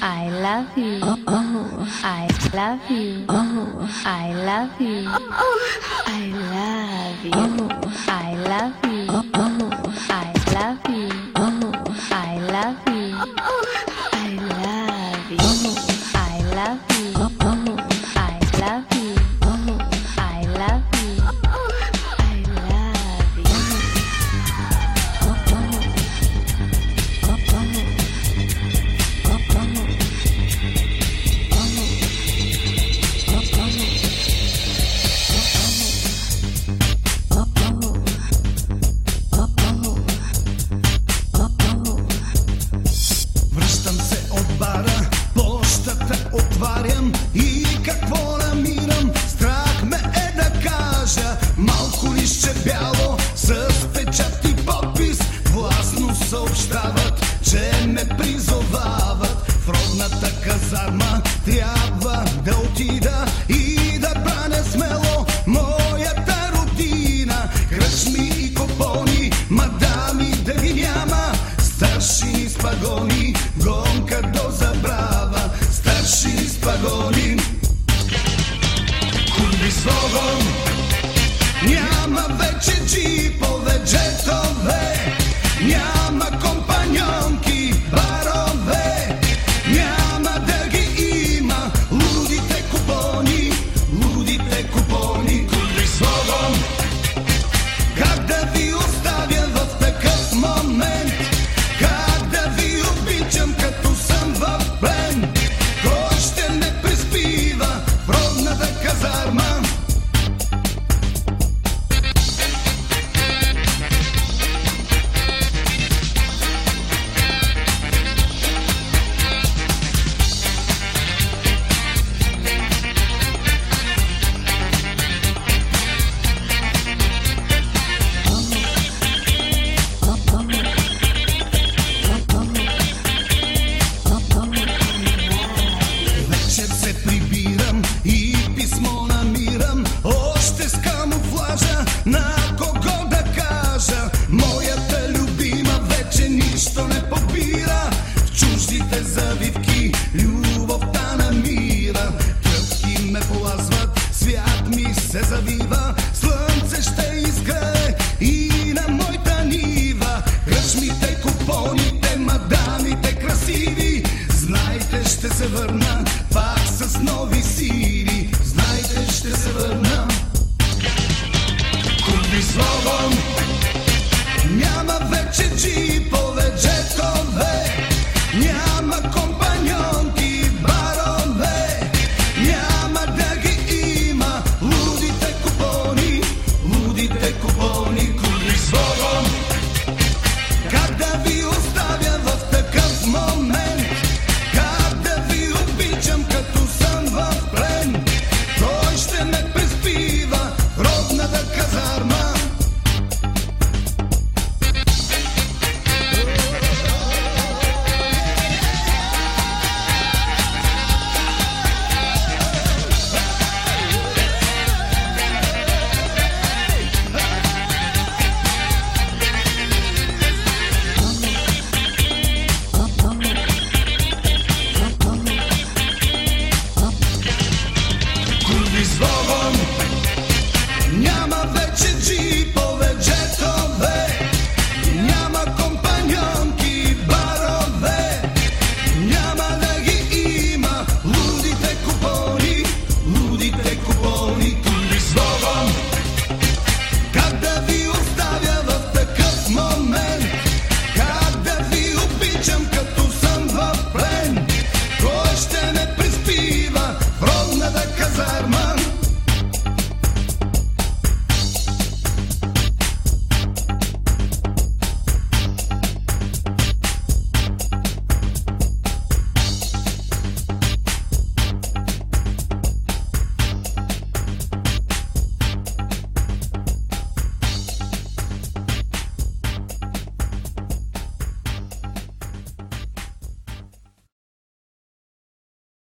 I love you. Oh oh. I love you. Oh, I love you. I казарма трябва да отида и да браня смело моята родина. Кръчми и купони, мадами да ви няма, старши с пагони, гонка до забрава, старши с пагони. Курби с Няма вече джипове, джет César Viva.